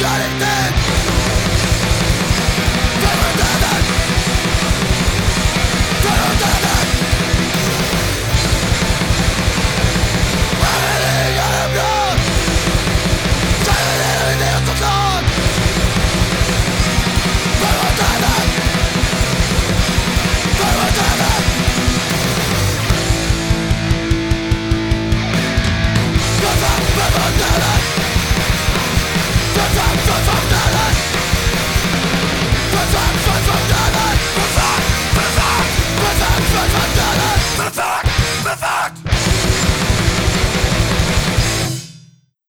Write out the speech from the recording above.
got it then.